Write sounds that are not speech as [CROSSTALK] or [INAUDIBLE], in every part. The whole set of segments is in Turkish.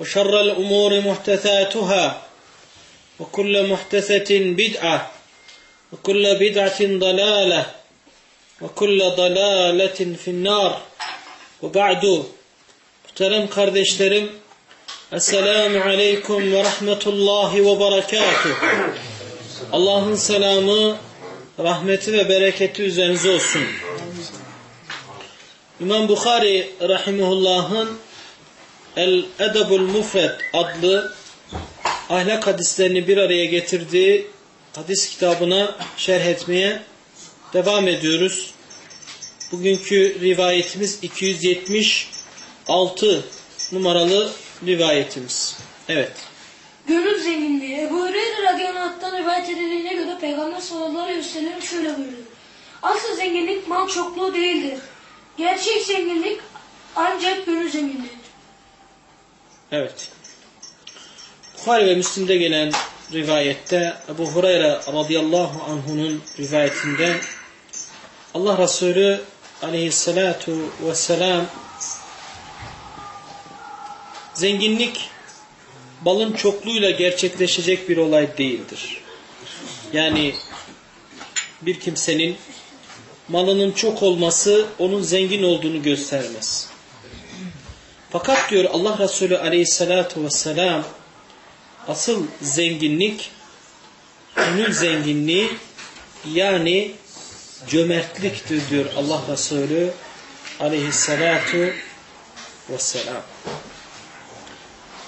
وشر الأمور محدثاتها وكل محدثة بدعة وكل بدعة ضلالة وكل ضلالة في النار وبعد muhterem kardeşlerim Esselamu Aleyküm ve Rahmetullahi ve Berekatuh Allah'ın selamı, rahmeti ve bereketi üzerinize olsun. İmam Bukhari Rahimullah'ın El Edebul Mufred adlı ahlak hadislerini bir araya getirdiği hadis kitabına şerh etmeye devam ediyoruz. Bugünkü rivayetimiz 276 numaralı rivayetimiz. Evet. Gönül zenginliği. Ebu Hureyre radıyallahu rivayet edildiğine göre Peygamber sallallahu aleyhi ve sellem şöyle buyurdu. Asıl zenginlik mal çokluğu değildir. Gerçek zenginlik ancak gönül zenginliğidir. Evet. Bukhari ve Müslim'de gelen rivayette Ebu Hureyre radıyallahu anh'unun rivayetinde Allah Resulü aleyhissalatu vesselam zenginlik balın çokluğuyla gerçekleşecek bir olay değildir. Yani bir kimsenin malının çok olması onun zengin olduğunu göstermez. Fakat diyor Allah Resulü aleyhissalatu vesselam asıl zenginlik gönül zenginliği yani cömertliktir diyor Allah Resulü aleyhissalatu vesselam.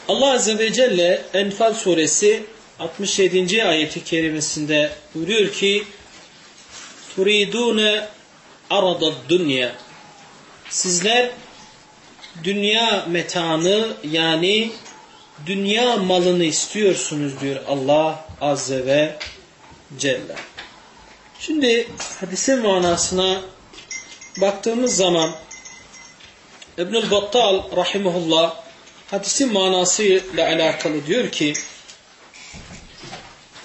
Allah Azze ve Celle Enfal suresi 67. ayeti kerimesinde buyuruyor ki turidune arada dünya sizler dünya metanı yani dünya malını istiyorsunuz diyor Allah Azze ve Celle. Şimdi hadisin manasına baktığımız zaman İbnül Battal rahimahullah hadisin manasıyla alakalı diyor ki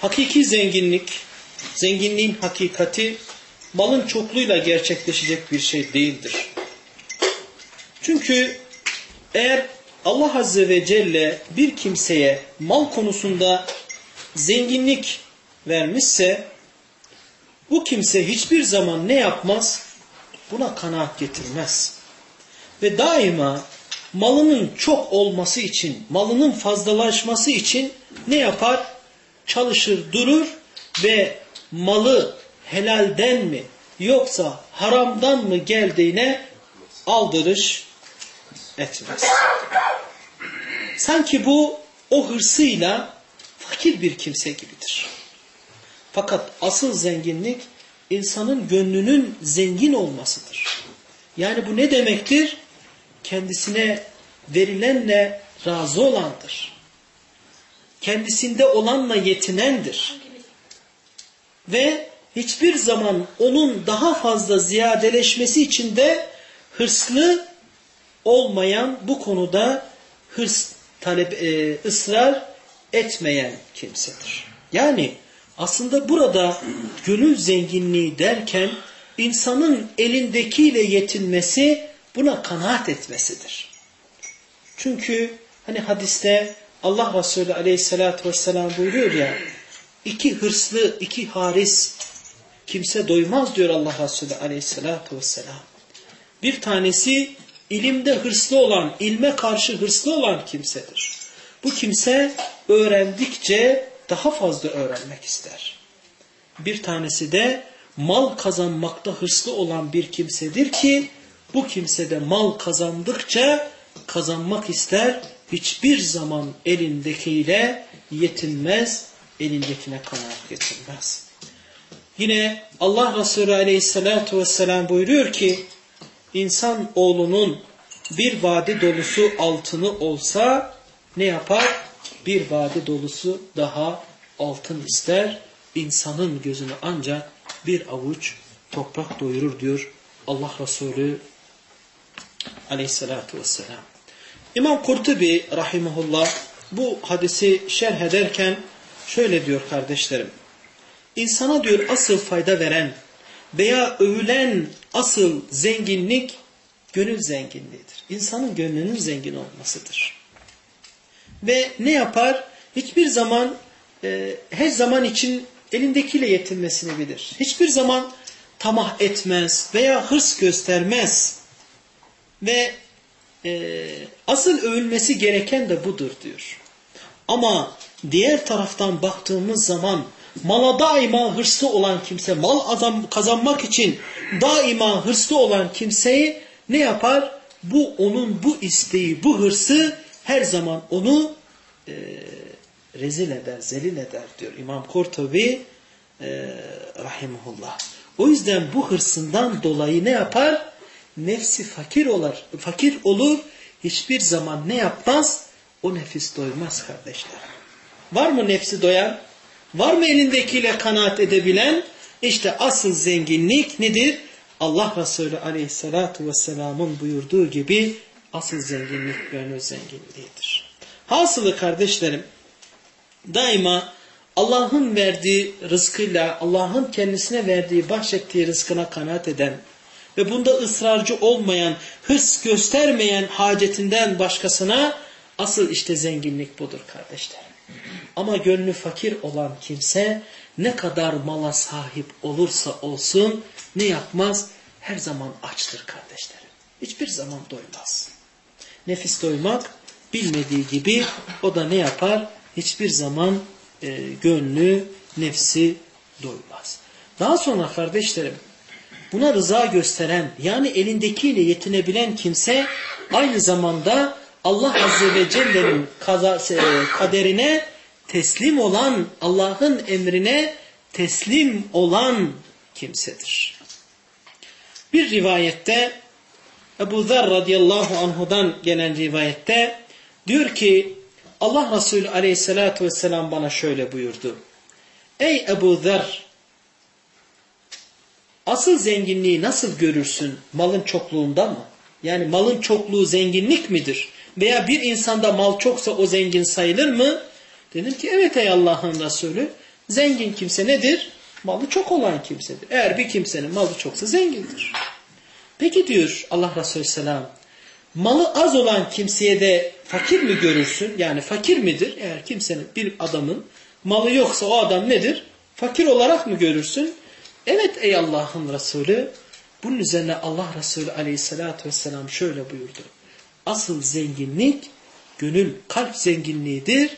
hakiki zenginlik, zenginliğin hakikati malın çokluğuyla gerçekleşecek bir şey değildir. Çünkü eğer Allah Azze ve Celle bir kimseye mal konusunda zenginlik vermişse bu kimse hiçbir zaman ne yapmaz? Buna kanaat getirmez. Ve daima malının çok olması için, malının fazlalaşması için ne yapar? Çalışır, durur ve malı helalden mi yoksa haramdan mı geldiğine aldırış etmez. Sanki bu o hırsıyla fakir bir kimse gibidir. Fakat asıl zenginlik insanın gönlünün zengin olmasıdır. Yani bu ne demektir? Kendisine verilenle razı olandır. Kendisinde olanla yetinendir. Ve hiçbir zaman onun daha fazla ziyadeleşmesi için de hırslı olmayan bu konuda hırs talep, e, ısrar etmeyen kimsedir. Yani aslında burada gönül zenginliği derken insanın elindekiyle yetinmesi buna kanaat etmesidir. Çünkü hani hadiste Allah Resulü aleyhissalatü vesselam buyuruyor ya iki hırslı, iki haris kimse doymaz diyor Allah Resulü aleyhissalatü vesselam. Bir tanesi ilimde hırslı olan, ilme karşı hırslı olan kimsedir. Bu kimse öğrendikçe daha fazla öğrenmek ister. Bir tanesi de mal kazanmakta hırslı olan bir kimsedir ki bu kimse de mal kazandıkça kazanmak ister. Hiçbir zaman elindekiyle yetinmez, elindekine kanaat getirmez. Yine Allah Resulü aleyhissalatu vesselam buyuruyor ki insan oğlunun bir vadi dolusu altını olsa ne yapar? Bir vadi dolusu daha altın ister. İnsanın gözünü ancak bir avuç toprak doyurur diyor Allah Resulü aleyhissalatu vesselam. İmam Kurtubi rahimahullah bu hadisi şerh ederken şöyle diyor kardeşlerim. İnsana diyor asıl fayda veren veya övülen asıl zenginlik gönül zenginliğidir. İnsanın gönlünün zengin olmasıdır. Ve ne yapar? Hiçbir zaman e, her zaman için elindekiyle yetinmesini bilir. Hiçbir zaman tamah etmez veya hırs göstermez. Ve e, asıl övülmesi gereken de budur diyor. Ama diğer taraftan baktığımız zaman mala daima hırslı olan kimse, mal kazanmak için daima hırslı olan kimseyi ne yapar? Bu onun bu isteği, bu hırsı her zaman onu e, rezil eder, zelil eder diyor İmam Kurtubi e, rahimahullah. O yüzden bu hırsından dolayı ne yapar? Nefsi fakir olur, fakir olur. Hiçbir zaman ne yapmaz? O nefis doymaz kardeşler. Var mı nefsi doyan? Var mı elindekiyle kanaat edebilen? İşte asıl zenginlik nedir? Allah Resulü aleyhissalatu vesselamın buyurduğu gibi asıl zenginlik gönül zenginliğidir. Hasılı kardeşlerim daima Allah'ın verdiği rızkıyla Allah'ın kendisine verdiği bahşettiği rızkına kanaat eden ve bunda ısrarcı olmayan, hırs göstermeyen hacetinden başkasına asıl işte zenginlik budur kardeşler. Ama gönlü fakir olan kimse ne kadar mala sahip olursa olsun ne yapmaz? Her zaman açtır kardeşlerim. Hiçbir zaman doymaz. Nefis doymak bilmediği gibi o da ne yapar? Hiçbir zaman e, gönlü, nefsi doymaz. Daha sonra kardeşlerim buna rıza gösteren yani elindekiyle yetinebilen kimse aynı zamanda Allah Azze ve Celle'nin e, kaderine teslim olan, Allah'ın emrine teslim olan kimsedir. Bir rivayette Ebu Zer radıyallahu anhudan gelen rivayette diyor ki Allah Resulü aleyhissalatu vesselam bana şöyle buyurdu. Ey Ebu Zer asıl zenginliği nasıl görürsün? Malın çokluğunda mı? Yani malın çokluğu zenginlik midir? Veya bir insanda mal çoksa o zengin sayılır mı? Dedim ki evet ey Allah'ın Resulü. Zengin kimse nedir? Malı çok olan kimsedir. Eğer bir kimsenin malı çoksa zengindir. Peki diyor Allah Resulü Selam. Malı az olan kimseye de fakir mi görürsün? Yani fakir midir? Eğer kimsenin bir adamın malı yoksa o adam nedir? Fakir olarak mı görürsün? Evet ey Allah'ın Resulü. Bunun üzerine Allah Resulü aleyhissalatü vesselam şöyle buyurdu. Asıl zenginlik gönül kalp zenginliğidir.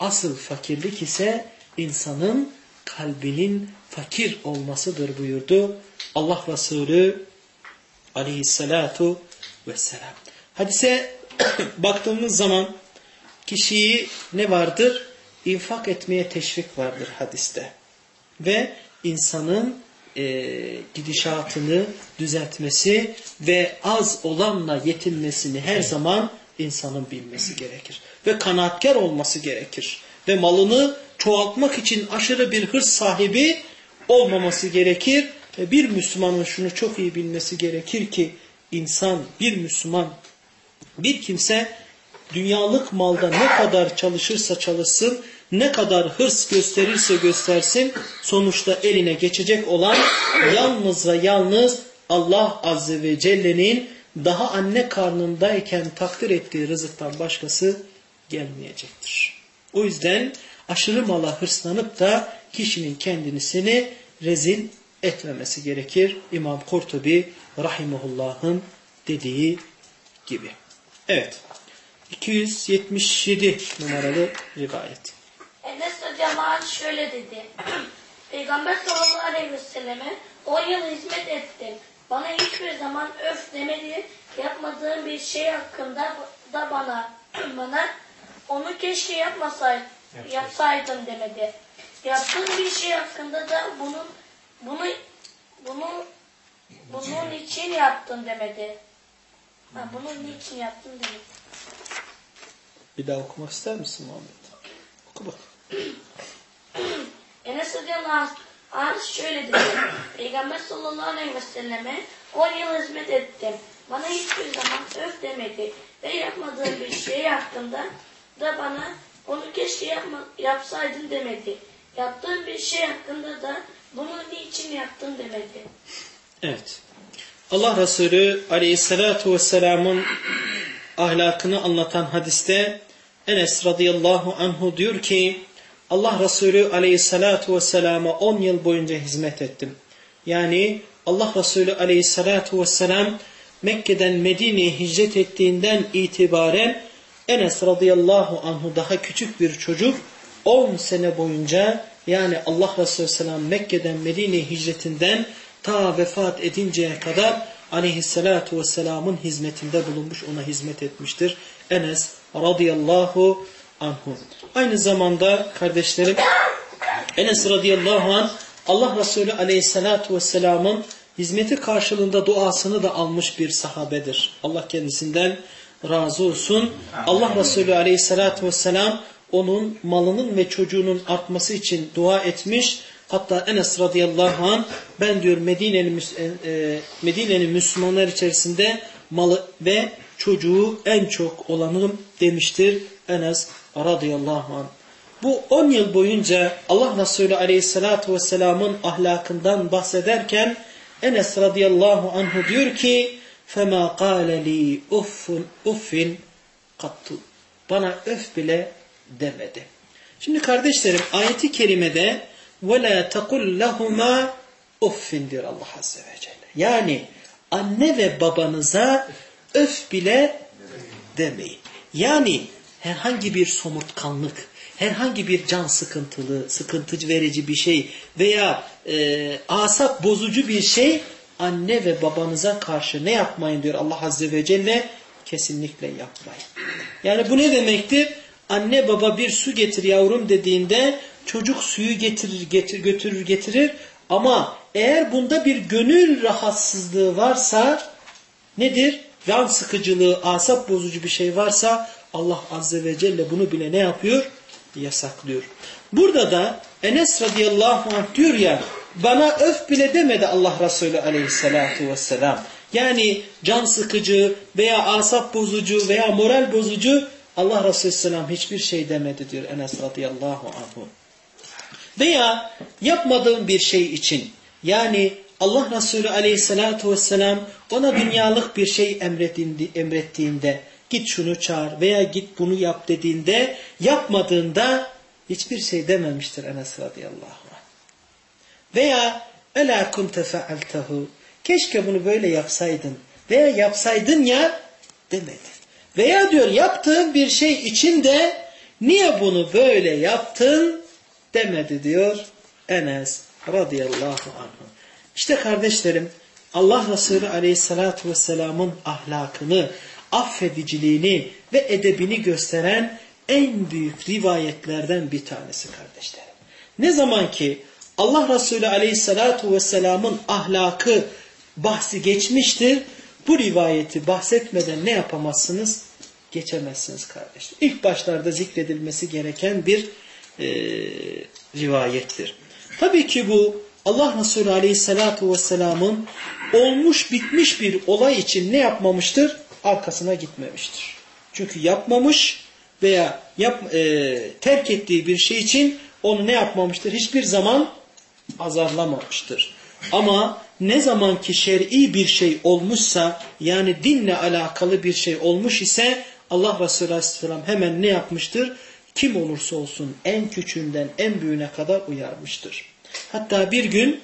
Asıl fakirlik ise insanın kalbinin fakir olmasıdır buyurdu. Allah Resulü aleyhissalatu vesselam. Hadise [COUGHS] baktığımız zaman kişiyi ne vardır? İnfak etmeye teşvik vardır hadiste. Ve insanın e, gidişatını düzeltmesi ve az olanla yetinmesini her zaman insanın bilmesi gerekir. Ve kanaatkar olması gerekir. Ve malını çoğaltmak için aşırı bir hırs sahibi olmaması gerekir. Ve bir Müslümanın şunu çok iyi bilmesi gerekir ki insan, bir Müslüman, bir kimse dünyalık malda ne kadar çalışırsa çalışsın, ne kadar hırs gösterirse göstersin, sonuçta eline geçecek olan yalnız ve yalnız Allah Azze ve Celle'nin daha anne karnındayken takdir ettiği rızıktan başkası gelmeyecektir. O yüzden aşırı mala hırslanıp da kişinin kendini seni rezil etmemesi gerekir. İmam Kurtubi Rahimullah'ın dediği gibi. Evet. 277 numaralı rivayet. Enes cemaat şöyle dedi. [CLEARS THROAT] Peygamber sallallahu aleyhi ve selleme 10 yıl hizmet ettim. Bana hiçbir zaman öf demedi. Yapmadığım bir şey hakkında da bana [CLEARS THROAT] bana onu keşke yapmasaydım, yapsaydım demedi. Yaptığım bir şey hakkında da bunun bunu bunu bunun için yaptım demedi. Ha, bunun niçin yaptım demedi. Bir daha okumak ister misin Muhammed? Oku bak. Enes radıyallahu anh şöyle dedi. Peygamber sallallahu aleyhi ve selleme 10 yıl hizmet ettim. Bana hiçbir zaman öf demedi. Ve yapmadığım bir şey hakkında da bana onu keşke yapma, yapsaydın demedi. Yaptığım bir şey hakkında da bunu niçin yaptın demedi. Evet. Allah Resulü aleyhissalatu vesselamın ahlakını anlatan hadiste Enes radıyallahu anhu diyor ki Allah Resulü aleyhissalatu vesselama 10 yıl boyunca hizmet ettim. Yani Allah Resulü aleyhissalatu vesselam Mekke'den Medine'ye hicret ettiğinden itibaren Enes radıyallahu anhu daha küçük bir çocuk 10 sene boyunca yani Allah Resulü selam Mekke'den Medine hicretinden ta vefat edinceye kadar aleyhissalatu vesselamın hizmetinde bulunmuş ona hizmet etmiştir. Enes radıyallahu anhu. Aynı zamanda kardeşlerim [COUGHS] Enes radıyallahu anh Allah Resulü aleyhissalatu vesselamın hizmeti karşılığında duasını da almış bir sahabedir. Allah kendisinden razı olsun. Allah Resulü aleyhissalatu vesselam onun malının ve çocuğunun artması için dua etmiş. Hatta Enes radıyallahu anh ben diyor Medine'nin e, Medine Müslümanlar içerisinde malı ve çocuğu en çok olanım demiştir Enes radıyallahu anh. Bu 10 yıl boyunca Allah Resulü aleyhissalatu vesselamın ahlakından bahsederken Enes radıyallahu anhu diyor ki فَمَا قَالَ لِي uffun uffin kattu. Bana öf bile demedi. Şimdi kardeşlerim ayeti kerimede وَلَا تَقُلْ لَهُمَا uffindir Allah Azze ve Celle. Yani anne ve babanıza öf bile demeyin. Yani herhangi bir somurtkanlık, herhangi bir can sıkıntılı, sıkıntıcı verici bir şey veya e, asap bozucu bir şey anne ve babanıza karşı ne yapmayın diyor Allah Azze ve Celle? Kesinlikle yapmayın. Yani bu ne demektir? Anne baba bir su getir yavrum dediğinde çocuk suyu getirir, getir, götürür getirir ama eğer bunda bir gönül rahatsızlığı varsa nedir? Can sıkıcılığı, asap bozucu bir şey varsa Allah Azze ve Celle bunu bile ne yapıyor? Yasaklıyor. Burada da Enes radıyallahu anh diyor ya bana öf bile demedi Allah Resulü aleyhissalatu vesselam. Yani can sıkıcı veya asap bozucu veya moral bozucu Allah Resulü Selam hiçbir şey demedi diyor Enes radıyallahu anhu. Veya yapmadığım bir şey için yani Allah Resulü aleyhissalatu vesselam ona dünyalık bir şey emrettiğinde git şunu çağır veya git bunu yap dediğinde yapmadığında hiçbir şey dememiştir Enes radıyallahu anh. Veya ela kunte fealtehu keşke bunu böyle yapsaydın veya yapsaydın ya demedi. Veya diyor yaptığın bir şey için de niye bunu böyle yaptın demedi diyor Enes radıyallahu anh. İşte kardeşlerim Allah Resulü aleyhissalatu vesselamın ahlakını, affediciliğini ve edebini gösteren en büyük rivayetlerden bir tanesi kardeşlerim. Ne zaman ki Allah Resulü aleyhissalatu vesselamın ahlakı bahsi geçmiştir, bu rivayeti bahsetmeden ne yapamazsınız? Geçemezsiniz kardeşler. İlk başlarda zikredilmesi gereken bir e, rivayettir. Tabii ki bu Allah Resulü Aleyhisselatü Vesselam'ın olmuş bitmiş bir olay için ne yapmamıştır? Arkasına gitmemiştir. Çünkü yapmamış veya yap, e, terk ettiği bir şey için onu ne yapmamıştır? Hiçbir zaman azarlamamıştır. Ama ne zaman ki şer'i bir şey olmuşsa yani dinle alakalı bir şey olmuş ise Allah Resulü Aleyhisselam hemen ne yapmıştır? Kim olursa olsun en küçüğünden en büyüğüne kadar uyarmıştır. Hatta bir gün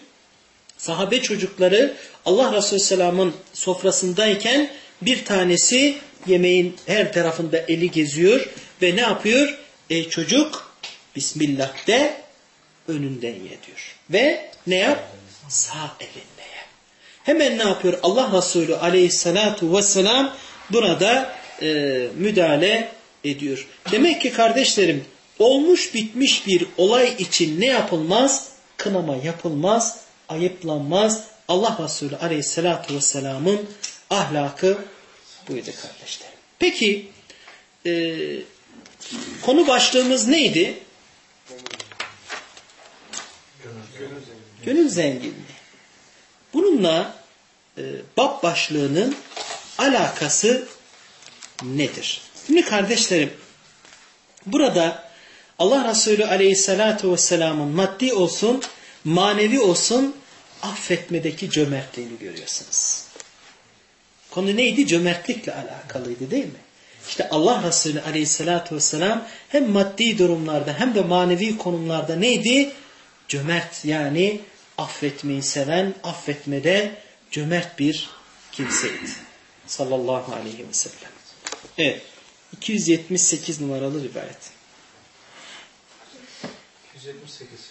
sahabe çocukları Allah Resulü Aleyhisselam'ın sofrasındayken bir tanesi yemeğin her tarafında eli geziyor ve ne yapıyor? Ey çocuk Bismillah de önünden ye diyor. Ve ne yap? Sağ elinle ye. Hemen ne yapıyor? Allah Resulü aleyhissalatu vesselam burada e, müdahale ediyor. Demek ki kardeşlerim olmuş bitmiş bir olay için ne yapılmaz? Kınama yapılmaz, ayıplanmaz. Allah Resulü aleyhissalatu vesselamın ahlakı buydu kardeşlerim. Peki e, konu başlığımız neydi? Gönül zenginliği. Bununla e, bab başlığının alakası nedir? Şimdi kardeşlerim burada Allah Resulü aleyhissalatu vesselamın maddi olsun manevi olsun affetmedeki cömertliğini görüyorsunuz. Konu neydi? Cömertlikle alakalıydı değil mi? İşte Allah Resulü aleyhissalatu vesselam hem maddi durumlarda hem de manevi konumlarda neydi? Cömert yani affetmeyi seven, affetmede cömert bir kimseydi. Sallallahu aleyhi ve sellem. Evet. 278 numaralı rivayet. 278.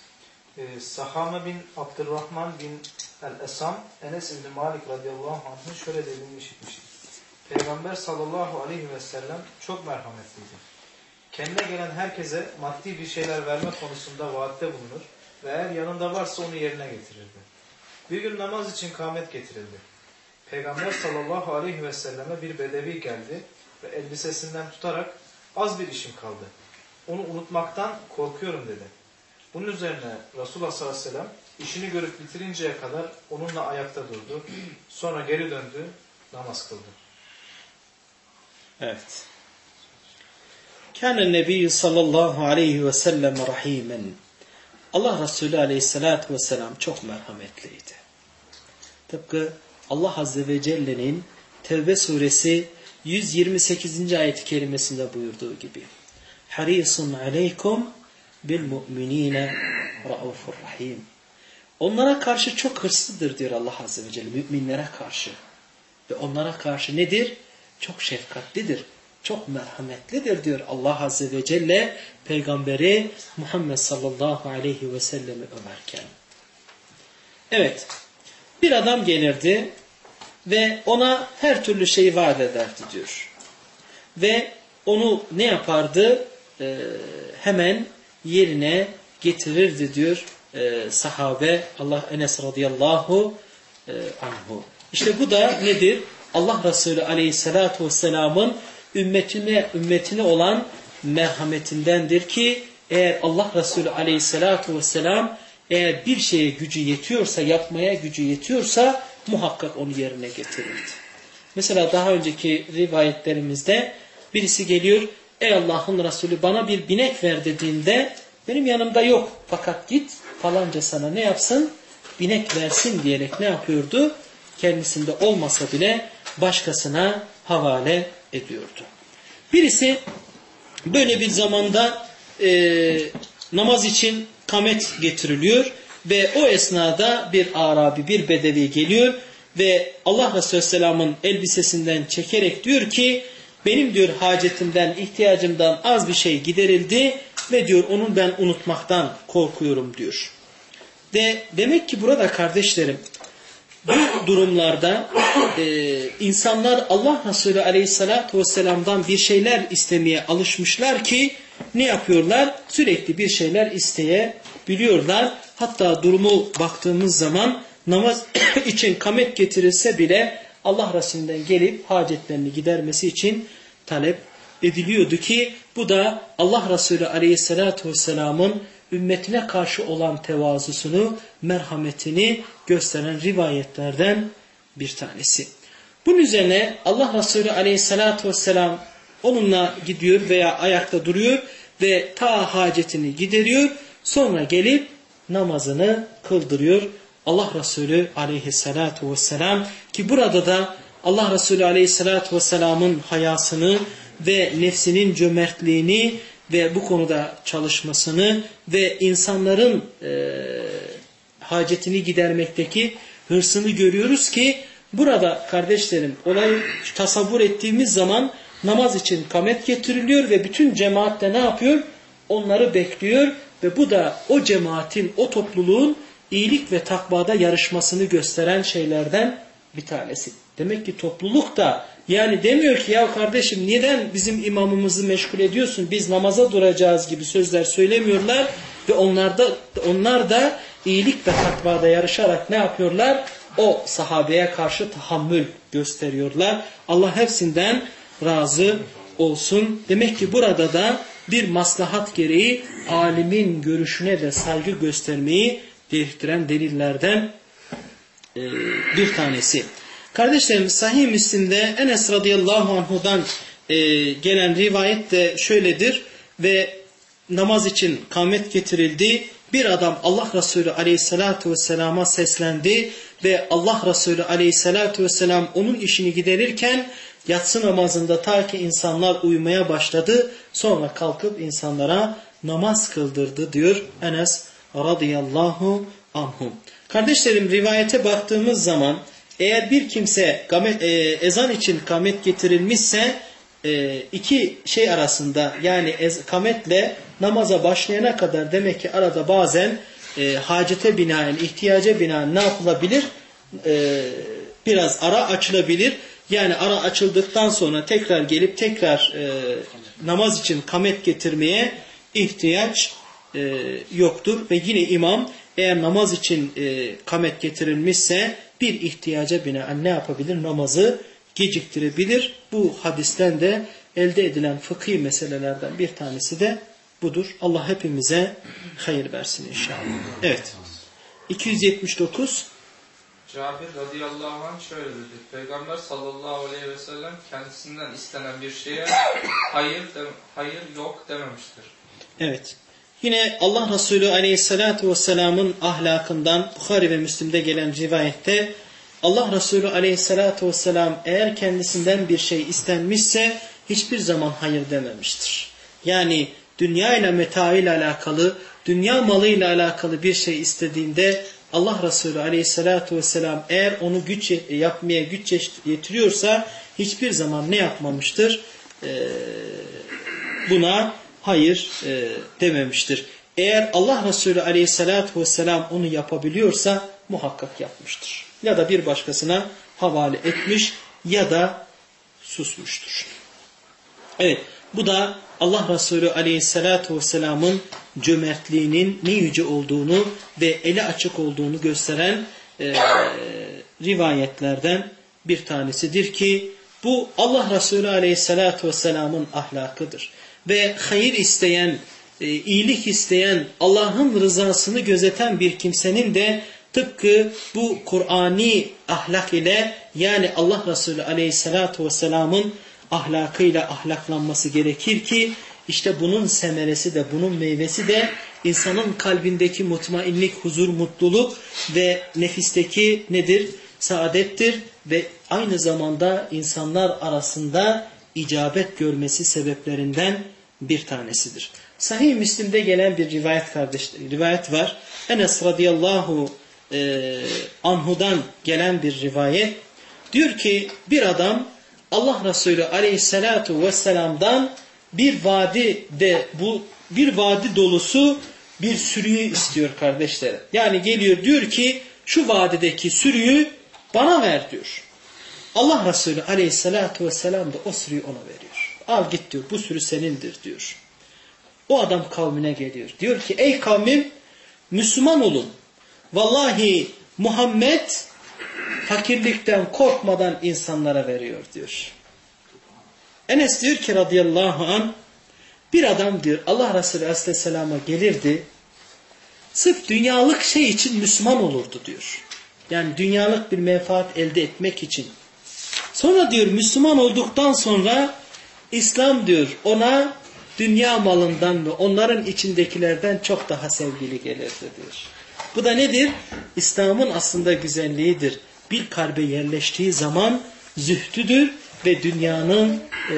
Ee, Sahame bin Abdurrahman bin el-Esam Enes İbni Malik radıyallahu anh'ın şöyle dediğini işitmiştir. Peygamber sallallahu aleyhi ve sellem çok merhametliydi. Kendine gelen herkese maddi bir şeyler verme konusunda vaatte bulunur ve eğer yanında varsa onu yerine getirirdi. Bir gün namaz için kâmet getirildi. Peygamber sallallahu aleyhi ve selleme bir bedevi geldi ve elbisesinden tutarak az bir işim kaldı. Onu unutmaktan korkuyorum dedi. Bunun üzerine Resulullah sallallahu aleyhi ve sellem işini görüp bitirinceye kadar onunla ayakta durdu. Sonra geri döndü, namaz kıldı. Evet. Kâne nebiyyü sallallahu aleyhi ve sellem rahimen. Allah Resulü aleyhissalatu vesselam çok merhametliydi. Tıpkı Allah Azze ve Celle'nin Tevbe suresi 128. ayet-i kerimesinde buyurduğu gibi. Harisun aleykum bil mu'minine raufur rahim. Onlara karşı çok hırslıdır diyor Allah Azze ve Celle müminlere karşı. Ve onlara karşı nedir? Çok şefkatlidir, çok merhametlidir diyor Allah Azze ve Celle peygamberi Muhammed sallallahu aleyhi ve sellemi överken. Evet, bir adam gelirdi ve ona her türlü şeyi vaat ederdi diyor. Ve onu ne yapardı? Ee, hemen yerine getirirdi diyor e, sahabe Allah Enes radıyallahu e, anhu. İşte bu da nedir? Allah Resulü aleyhissalatu vesselamın ümmetine, ümmetine olan merhametindendir ki eğer Allah Resulü aleyhissalatu vesselam eğer bir şeye gücü yetiyorsa, yapmaya gücü yetiyorsa muhakkak onu yerine getirirdi. Mesela daha önceki rivayetlerimizde birisi geliyor, ey Allah'ın Resulü bana bir binek ver dediğinde benim yanımda yok fakat git falanca sana ne yapsın? Binek versin diyerek ne yapıyordu? Kendisinde olmasa bile başkasına havale ediyordu. Birisi böyle bir zamanda e, namaz için kamet getiriliyor ve o esnada bir Arabi, bir Bedevi geliyor ve Allah Resulü Selam'ın elbisesinden çekerek diyor ki benim diyor hacetimden, ihtiyacımdan az bir şey giderildi ve diyor onu ben unutmaktan korkuyorum diyor. De, demek ki burada kardeşlerim bu durumlarda e, insanlar Allah Resulü Aleyhisselatü Vesselam'dan bir şeyler istemeye alışmışlar ki ne yapıyorlar? Sürekli bir şeyler isteyebiliyorlar. Hatta durumu baktığımız zaman namaz [COUGHS] için kamet getirilse bile Allah Resulü'nden gelip hacetlerini gidermesi için talep ediliyordu ki bu da Allah Resulü Aleyhisselatü Vesselam'ın ümmetine karşı olan tevazusunu, merhametini gösteren rivayetlerden bir tanesi. Bunun üzerine Allah Resulü aleyhissalatü vesselam Onunla gidiyor veya ayakta duruyor ve ta hacetini gideriyor. Sonra gelip namazını kıldırıyor. Allah Resulü aleyhissalatu vesselam ki burada da Allah Resulü aleyhissalatu vesselamın hayasını ve nefsinin cömertliğini ve bu konuda çalışmasını ve insanların e, hacetini gidermekteki hırsını görüyoruz ki burada kardeşlerim olayı tasavvur ettiğimiz zaman namaz için kamet getiriliyor ve bütün cemaat de ne yapıyor? Onları bekliyor ve bu da o cemaatin, o topluluğun iyilik ve takvada yarışmasını gösteren şeylerden bir tanesi. Demek ki topluluk da yani demiyor ki ya kardeşim neden bizim imamımızı meşgul ediyorsun biz namaza duracağız gibi sözler söylemiyorlar ve onlar da, onlar da iyilik ve takvada yarışarak ne yapıyorlar? O sahabeye karşı tahammül gösteriyorlar. Allah hepsinden razı olsun. Demek ki burada da bir maslahat gereği alimin görüşüne de saygı göstermeyi gerektiren delillerden e, bir tanesi. Kardeşlerim Sahih Müslim'de Enes radıyallahu anhudan e, gelen rivayet de şöyledir ve namaz için kamet getirildi. Bir adam Allah Resulü aleyhissalatu vesselama seslendi ve Allah Resulü aleyhissalatu vesselam onun işini giderirken yatsı namazında ta ki insanlar uyumaya başladı. Sonra kalkıp insanlara namaz kıldırdı diyor Enes radıyallahu anhum. Kardeşlerim rivayete baktığımız zaman eğer bir kimse gamet, e, ezan için kamet getirilmişse e, iki şey arasında yani ez, kametle namaza başlayana kadar demek ki arada bazen e, hacete binaen, ihtiyaca binaen ne yapılabilir? E, biraz ara açılabilir. Yani ara açıldıktan sonra tekrar gelip tekrar e, namaz için kamet getirmeye ihtiyaç e, yoktur. Ve yine imam eğer namaz için e, kamet getirilmişse bir ihtiyaca binaen ne yapabilir? Namazı geciktirebilir. Bu hadisten de elde edilen fıkhi meselelerden bir tanesi de budur. Allah hepimize hayır versin inşallah. Evet. 279 Cabir radıyallahu anh şöyle dedi. Peygamber sallallahu aleyhi ve sellem kendisinden istenen bir şeye hayır, de, hayır yok dememiştir. Evet. Yine Allah Resulü aleyhissalatu vesselamın ahlakından Bukhari ve Müslim'de gelen rivayette Allah Resulü aleyhissalatu vesselam eğer kendisinden bir şey istenmişse hiçbir zaman hayır dememiştir. Yani dünya ile meta ile alakalı, dünya malı ile alakalı bir şey istediğinde Allah Resulü aleyhissalatu vesselam eğer onu güç yapmaya güç yetiriyorsa hiçbir zaman ne yapmamıştır? Ee, buna hayır e, dememiştir. Eğer Allah Resulü aleyhissalatu vesselam onu yapabiliyorsa muhakkak yapmıştır. Ya da bir başkasına havale etmiş ya da susmuştur. Evet bu da Allah Resulü aleyhissalatu vesselamın cömertliğinin ne yüce olduğunu ve eli açık olduğunu gösteren e, rivayetlerden bir tanesidir ki bu Allah Resulü aleyhissalatu vesselamın ahlakıdır. Ve hayır isteyen, e, iyilik isteyen, Allah'ın rızasını gözeten bir kimsenin de tıpkı bu Kur'ani ahlak ile yani Allah Resulü aleyhissalatu vesselamın ahlakıyla ahlaklanması gerekir ki işte bunun semeresi de bunun meyvesi de insanın kalbindeki mutmainlik, huzur, mutluluk ve nefisteki nedir? Saadettir ve aynı zamanda insanlar arasında icabet görmesi sebeplerinden bir tanesidir. Sahih Müslim'de gelen bir rivayet kardeşler, rivayet var. Enes radıyallahu e, anhudan gelen bir rivayet. Diyor ki bir adam Allah Resulü aleyhissalatu vesselam'dan bir vadi de bu bir vadi dolusu bir sürüyü istiyor kardeşler. Yani geliyor diyor ki şu vadideki sürüyü bana ver diyor. Allah Resulü aleyhissalatu vesselam da o sürüyü ona veriyor. Al git diyor bu sürü senindir diyor. O adam kavmine geliyor. Diyor ki ey kavmim Müslüman olun. Vallahi Muhammed fakirlikten korkmadan insanlara veriyor diyor. Enes diyor ki radıyallahu an bir adam diyor Allah Resulü aleyhisselam'a gelirdi. Sırf dünyalık şey için Müslüman olurdu diyor. Yani dünyalık bir menfaat elde etmek için. Sonra diyor Müslüman olduktan sonra İslam diyor ona dünya malından ve onların içindekilerden çok daha sevgili gelirdi diyor. Bu da nedir? İslam'ın aslında güzelliğidir. Bir kalbe yerleştiği zaman zühdüdür ve dünyanın e,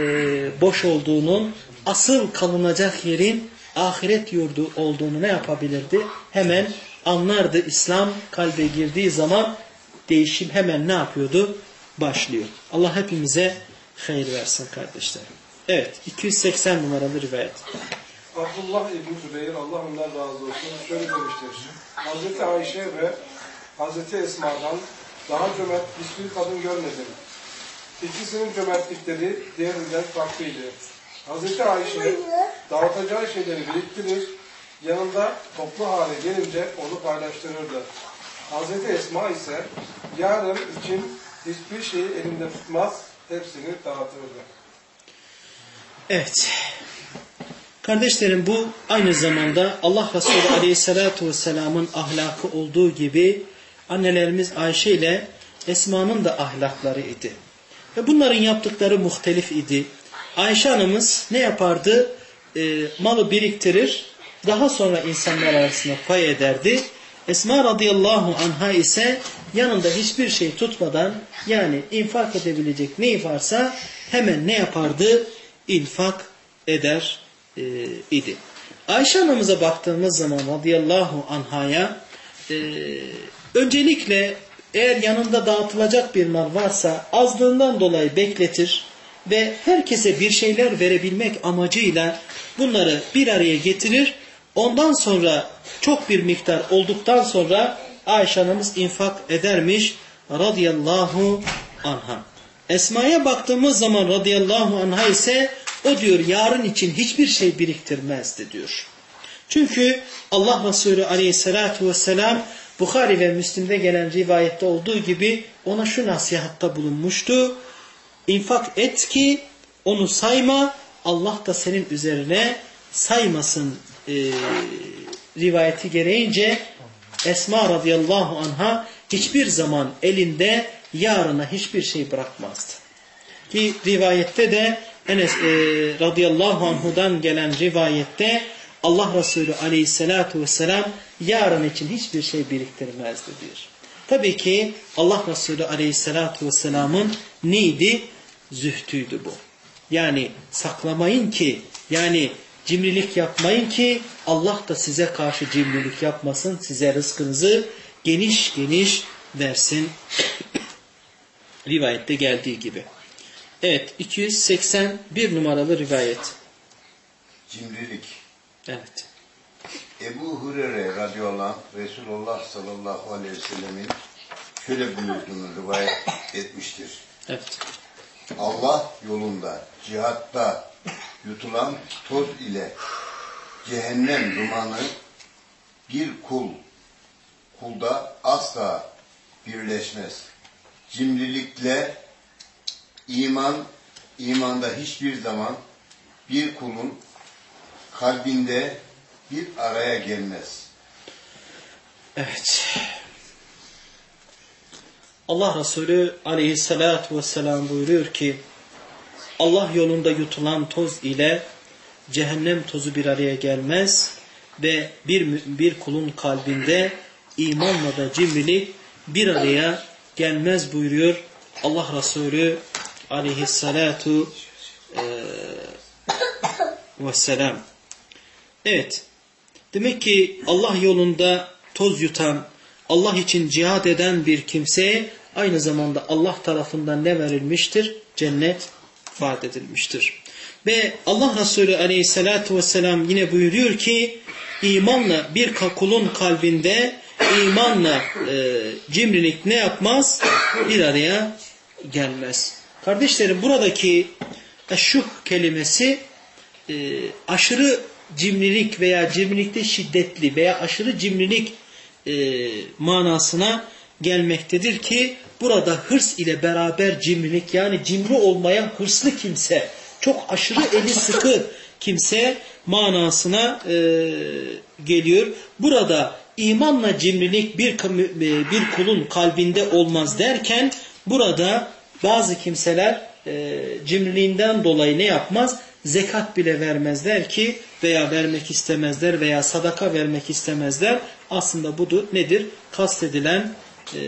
boş olduğunun asıl kalınacak yerin ahiret yurdu olduğunu ne yapabilirdi? Hemen anlardı. İslam kalbe girdiği zaman değişim hemen ne yapıyordu? Başlıyor. Allah hepimize hayır versin kardeşlerim. Evet 280 numaralı rivayet. Abdullah İbni Zübeyir, Allah ondan razı olsun, şöyle demiştir. Hazreti Ayşe ve Hazreti Esma'dan daha cömert hiçbir kadın görmedim. İkisinin cömertlikleri diğerinden farklıydı. Hazreti Ayşe dağıtacağı şeyleri biriktirir, yanında toplu hale gelince onu paylaştırırdı. Hazreti Esma ise yarın için hiçbir şeyi elinde tutmaz, hepsini dağıtırdı. Evet. Kardeşlerim bu aynı zamanda Allah Resulü Aleyhisselatü Vesselam'ın ahlakı olduğu gibi annelerimiz Ayşe ile Esma'nın da ahlakları idi. Ve bunların yaptıkları muhtelif idi. Ayşe Hanımız ne yapardı? E, malı biriktirir, daha sonra insanlar arasında pay ederdi. Esma radıyallahu anha ise yanında hiçbir şey tutmadan yani infak edebilecek ne varsa hemen ne yapardı? İnfak eder e, idi. Ayşe anamıza baktığımız zaman radıyallahu anhaya e, öncelikle eğer yanında dağıtılacak bir mal varsa azlığından dolayı bekletir ve herkese bir şeyler verebilmek amacıyla bunları bir araya getirir. Ondan sonra çok bir miktar olduktan sonra Ayşe anamız infak edermiş radıyallahu anha. Esma'ya baktığımız zaman radıyallahu anha ise o diyor yarın için hiçbir şey biriktirmezdi diyor. Çünkü Allah Resulü aleyhissalatu vesselam Bukhari ve Müslim'de gelen rivayette olduğu gibi ona şu nasihatta bulunmuştu. İnfak et ki onu sayma Allah da senin üzerine saymasın e, rivayeti gereğince Esma radıyallahu anha hiçbir zaman elinde yarına hiçbir şey bırakmazdı. Ki rivayette de Enes e, radıyallahu anhudan gelen rivayette Allah Resulü aleyhissalatu vesselam yarın için hiçbir şey biriktirmezdi diyor. Tabii ki Allah Resulü aleyhissalatu vesselamın neydi? Zühtüydü bu. Yani saklamayın ki yani cimrilik yapmayın ki Allah da size karşı cimrilik yapmasın. Size rızkınızı geniş geniş versin. Rivayette geldiği gibi. Evet 281 numaralı rivayet. Cimrilik. Evet. Ebu Hureyre radıyallahu anh Resulullah sallallahu aleyhi ve sellemin şöyle buyurduğunu rivayet etmiştir. Evet. Allah yolunda cihatta yutulan toz ile cehennem dumanı bir kul kulda asla birleşmez. Cimrilikle iman imanda hiçbir zaman bir kulun kalbinde bir araya gelmez. Evet. Allah Resulü aleyhissalatu vesselam buyuruyor ki Allah yolunda yutulan toz ile cehennem tozu bir araya gelmez ve bir, bir kulun kalbinde imanla da cimrilik bir araya gelmez buyuruyor Allah Resulü aleyhissalatu e, vesselam. Evet. Demek ki Allah yolunda toz yutan, Allah için cihad eden bir kimseye aynı zamanda Allah tarafından ne verilmiştir? Cennet vaat edilmiştir. Ve Allah Resulü aleyhissalatu vesselam yine buyuruyor ki imanla bir kulun kalbinde imanla e, cimrilik ne yapmaz? Bir araya gelmez. Kardeşlerim buradaki eşşuh kelimesi e, aşırı cimrilik veya cimrilikte şiddetli veya aşırı cimrilik e, manasına gelmektedir ki burada hırs ile beraber cimrilik yani cimri olmayan hırslı kimse çok aşırı eli sıkı kimse manasına e, geliyor. Burada imanla cimrilik bir, bir kulun kalbinde olmaz derken burada bazı kimseler e, cimriliğinden dolayı ne yapmaz? Zekat bile vermezler ki veya vermek istemezler veya sadaka vermek istemezler. Aslında budur nedir? Kastedilen e,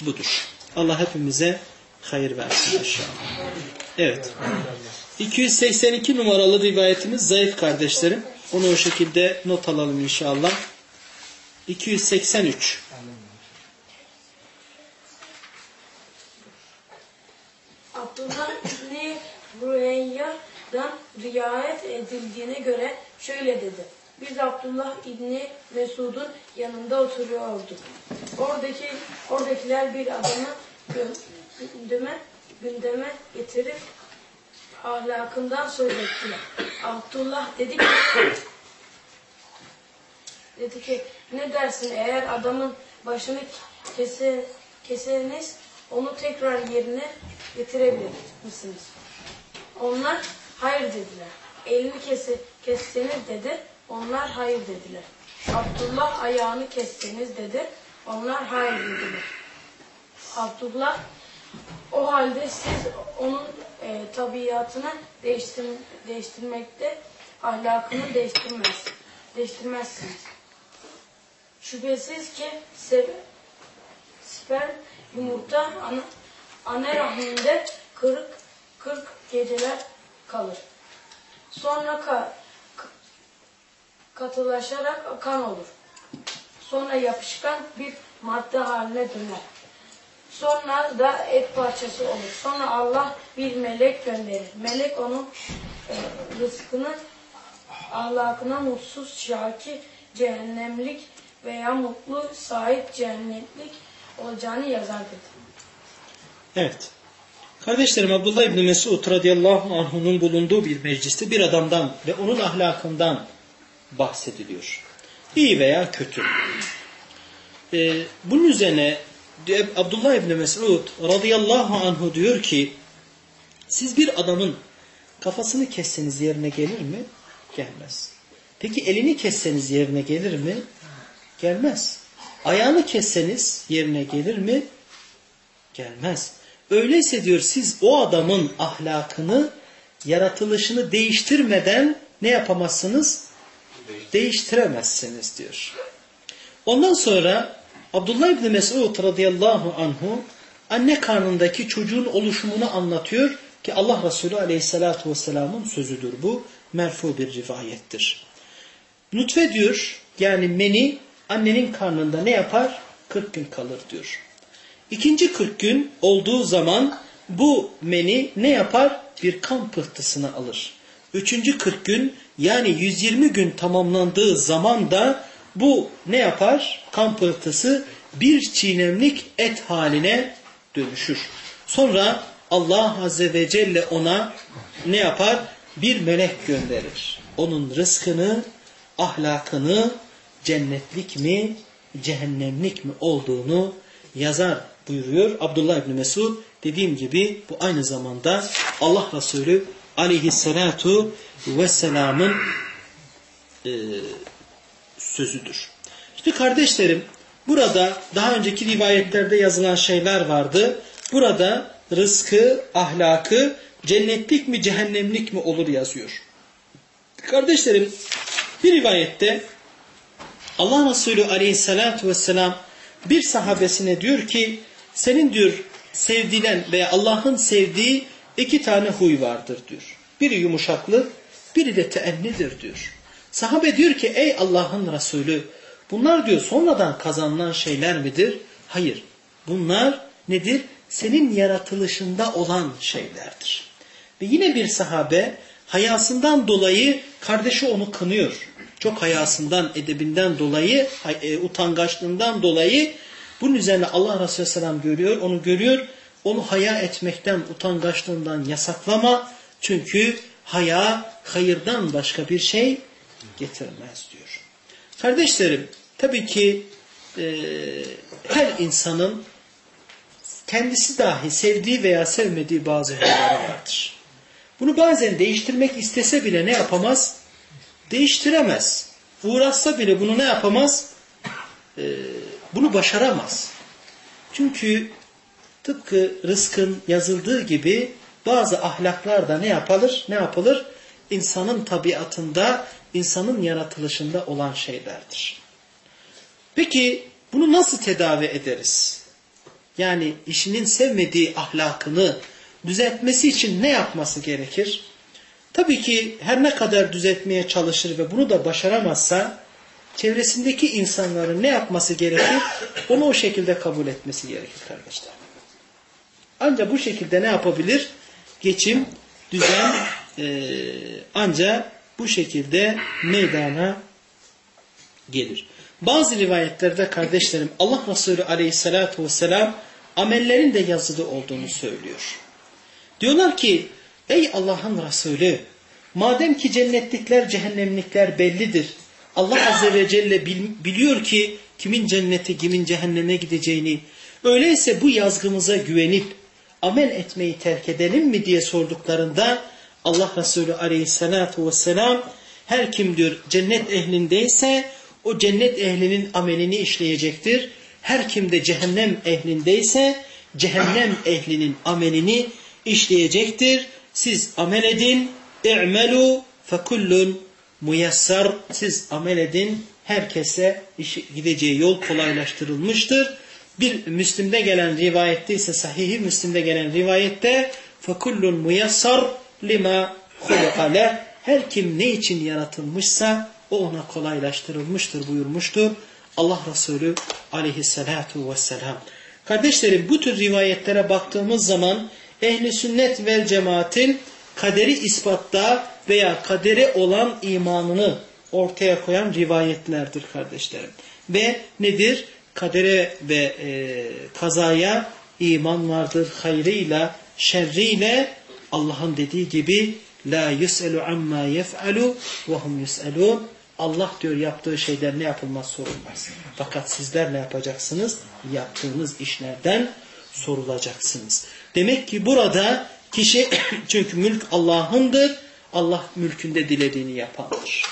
budur. Allah hepimize hayır versin inşallah. Evet. 282 numaralı rivayetimiz zayıf kardeşlerim. Onu o şekilde not alalım inşallah. 283. Abdullah İbni Rüeyya'dan rivayet edildiğine göre şöyle dedi. Biz Abdullah İbni Mesud'un yanında oturuyorduk. Oradaki oradakiler bir adamı gündeme, gündeme getirip ahlakından söz ettiler. Abdullah dedi ki dedi ki ne dersin eğer adamın başını kese, keseniz onu tekrar yerine getirebilir misiniz? Onlar hayır dediler. Elini kese, kesseniz dedi. Onlar hayır dediler. Abdullah ayağını kesseniz dedi. Onlar hayır dediler. Abdullah o halde siz onun e, tabiatını değiştir, değiştirmekte ahlakını değiştirmez, değiştirmezsiniz. Şüphesiz ki sperm yumurta ana, anne rahminde 40 40 geceler kalır. Sonra ka, katılaşarak kan olur. Sonra yapışkan bir madde haline döner. Sonra da et parçası olur. Sonra Allah bir melek gönderir. Melek onun e, rızkını ahlakına mutsuz şaki cehennemlik veya mutlu sahip cennetlik olacağını dedi. Evet. Kardeşlerim Abdullah İbni Mesud radıyallahu anh'unun bulunduğu bir mecliste bir adamdan ve onun ahlakından bahsediliyor. İyi veya kötü. Ee, bunun üzerine Abdullah İbni Mesud radıyallahu anhu diyor ki siz bir adamın kafasını kesseniz yerine gelir mi? Gelmez. Peki elini kesseniz yerine gelir mi? Gelmez. Ayağını kesseniz yerine gelir mi? Gelmez. Öyleyse diyor siz o adamın ahlakını, yaratılışını değiştirmeden ne yapamazsınız? Değiştiremezsiniz diyor. Ondan sonra Abdullah İbni Mesud radıyallahu anhu anne karnındaki çocuğun oluşumunu anlatıyor ki Allah Resulü aleyhissalatu vesselamın sözüdür bu. Merfu bir rivayettir. Nutfe diyor yani meni annenin karnında ne yapar? 40 gün kalır diyor. İkinci 40 gün olduğu zaman bu meni ne yapar? Bir kan pıhtısını alır. Üçüncü 40 gün yani 120 gün tamamlandığı zaman da bu ne yapar? Kan pıhtısı bir çiğnemlik et haline dönüşür. Sonra Allah Azze ve Celle ona ne yapar? Bir melek gönderir. Onun rızkını, ahlakını cennetlik mi, cehennemlik mi olduğunu yazar buyuruyor Abdullah İbni Mesud. Dediğim gibi bu aynı zamanda Allah Resulü aleyhissalatu vesselamın e, sözüdür. İşte kardeşlerim burada daha önceki rivayetlerde yazılan şeyler vardı. Burada rızkı, ahlakı cennetlik mi cehennemlik mi olur yazıyor. Kardeşlerim bir rivayette Allah Resulü aleyhissalatu vesselam bir sahabesine diyor ki senin diyor sevdilen veya Allah'ın sevdiği iki tane huy vardır diyor. Biri yumuşaklık, biri de teennidir diyor. Sahabe diyor ki ey Allah'ın Resulü bunlar diyor sonradan kazanılan şeyler midir? Hayır. Bunlar nedir? Senin yaratılışında olan şeylerdir. Ve yine bir sahabe hayasından dolayı kardeşi onu kınıyor. Çok hayasından, edebinden dolayı, e, utangaçlığından dolayı bunun üzerine Allah Resulü Aleyhisselam görüyor, onu görüyor. Onu haya etmekten, utangaçlığından yasaklama. Çünkü haya hayırdan başka bir şey getirmez diyor. Kardeşlerim, tabii ki e, her insanın kendisi dahi sevdiği veya sevmediği bazı huyları vardır. Bunu bazen değiştirmek istese bile ne yapamaz? Değiştiremez. Uğraşsa bile bunu ne yapamaz? Ee, bunu başaramaz. Çünkü tıpkı rızkın yazıldığı gibi bazı ahlaklar da ne yapılır? Ne yapılır? İnsanın tabiatında, insanın yaratılışında olan şeylerdir. Peki bunu nasıl tedavi ederiz? Yani işinin sevmediği ahlakını düzeltmesi için ne yapması gerekir? Tabii ki her ne kadar düzeltmeye çalışır ve bunu da başaramazsa çevresindeki insanların ne yapması gerekir? Onu o şekilde kabul etmesi gerekir kardeşler. Ancak bu şekilde ne yapabilir? Geçim, düzen e, ancak bu şekilde meydana gelir. Bazı rivayetlerde kardeşlerim Allah Resulü aleyhissalatu vesselam amellerin de yazılı olduğunu söylüyor. Diyorlar ki ey Allah'ın Resulü madem ki cennetlikler cehennemlikler bellidir. Allah Azze ve Celle biliyor ki kimin cennete kimin cehenneme gideceğini. Öyleyse bu yazgımıza güvenip amel etmeyi terk edelim mi diye sorduklarında Allah Resulü aleyhissalatu vesselam her kim diyor cennet ehlindeyse o cennet ehlinin amelini işleyecektir. Her kim de cehennem ehlindeyse cehennem ehlinin amelini işleyecektir. Siz amel edin. İ'melu fekullun muyassar. Siz amel edin. Herkese gideceği yol kolaylaştırılmıştır. Bir Müslim'de gelen rivayette ise sahih Müslim'de gelen rivayette fekullun muyassar lima hulukale. Her kim ne için yaratılmışsa o ona kolaylaştırılmıştır buyurmuştur. Allah Resulü aleyhissalatu vesselam. Kardeşlerim bu tür rivayetlere baktığımız zaman ehli sünnet vel cemaatin kaderi ispatta veya kaderi olan imanını ortaya koyan rivayetlerdir kardeşlerim. Ve nedir? Kadere ve e, kazaya iman vardır. Hayrıyla, şerriyle Allah'ın dediği gibi La yus'elu amma yef'alu ve hum yus'elun. Allah diyor yaptığı şeyler ne yapılmaz sorulmaz. Fakat sizler ne yapacaksınız? Yaptığınız işlerden sorulacaksınız. Demek ki burada kişi [COUGHS] çünkü mülk Allah'ındır. Allah mülkünde dilediğini yapandır.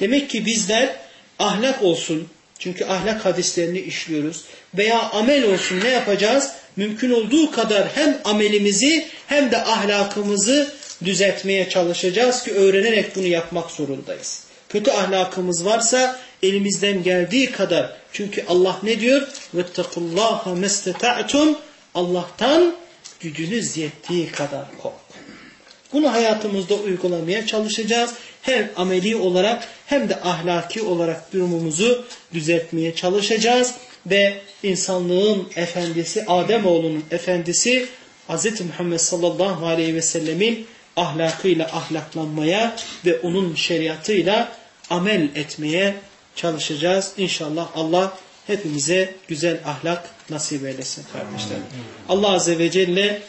Demek ki bizler ahlak olsun. Çünkü ahlak hadislerini işliyoruz. Veya amel olsun ne yapacağız? Mümkün olduğu kadar hem amelimizi hem de ahlakımızı düzeltmeye çalışacağız ki öğrenerek bunu yapmak zorundayız. Kötü ahlakımız varsa elimizden geldiği kadar çünkü Allah ne diyor? وَاتَّقُوا اللّٰهَ Allah'tan gücünüz yettiği kadar kork. Bunu hayatımızda uygulamaya çalışacağız. Hem ameli olarak hem de ahlaki olarak durumumuzu düzeltmeye çalışacağız. Ve insanlığın efendisi, Ademoğlunun efendisi Hz. Muhammed sallallahu aleyhi ve sellemin ahlakıyla ahlaklanmaya ve onun şeriatıyla amel etmeye çalışacağız. İnşallah Allah hepimize güzel ahlak nasip eylesin kardeşlerim. Allah Azze ve Celle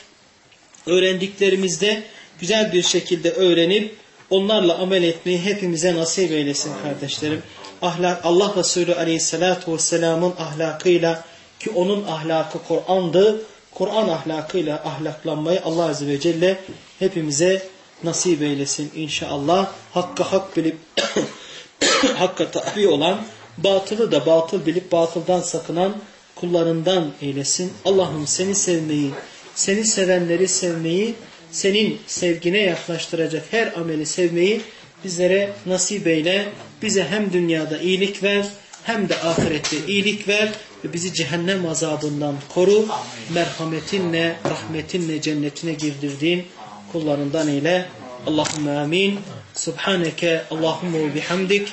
öğrendiklerimizde güzel bir şekilde öğrenip onlarla amel etmeyi hepimize nasip eylesin kardeşlerim. Ahlak, Allah Resulü Aleyhisselatü Vesselam'ın ahlakıyla ki onun ahlakı Kur'an'dı. Kur'an ahlakıyla ahlaklanmayı Allah Azze ve Celle hepimize nasip eylesin inşallah. Hakka hak bilip [COUGHS] hakka tabi olan, batılı da batıl bilip batıldan sakınan kullarından eylesin. Allah'ım seni sevmeyi, seni sevenleri sevmeyi, senin sevgine yaklaştıracak her ameli sevmeyi bizlere nasip eyle. Bize hem dünyada iyilik ver, hem de ahirette iyilik ver ve bizi cehennem azabından koru. Merhametinle, rahmetinle cennetine girdirdiğin kullarından eyle. Allahümme amin. Subhaneke Allahümme bihamdik.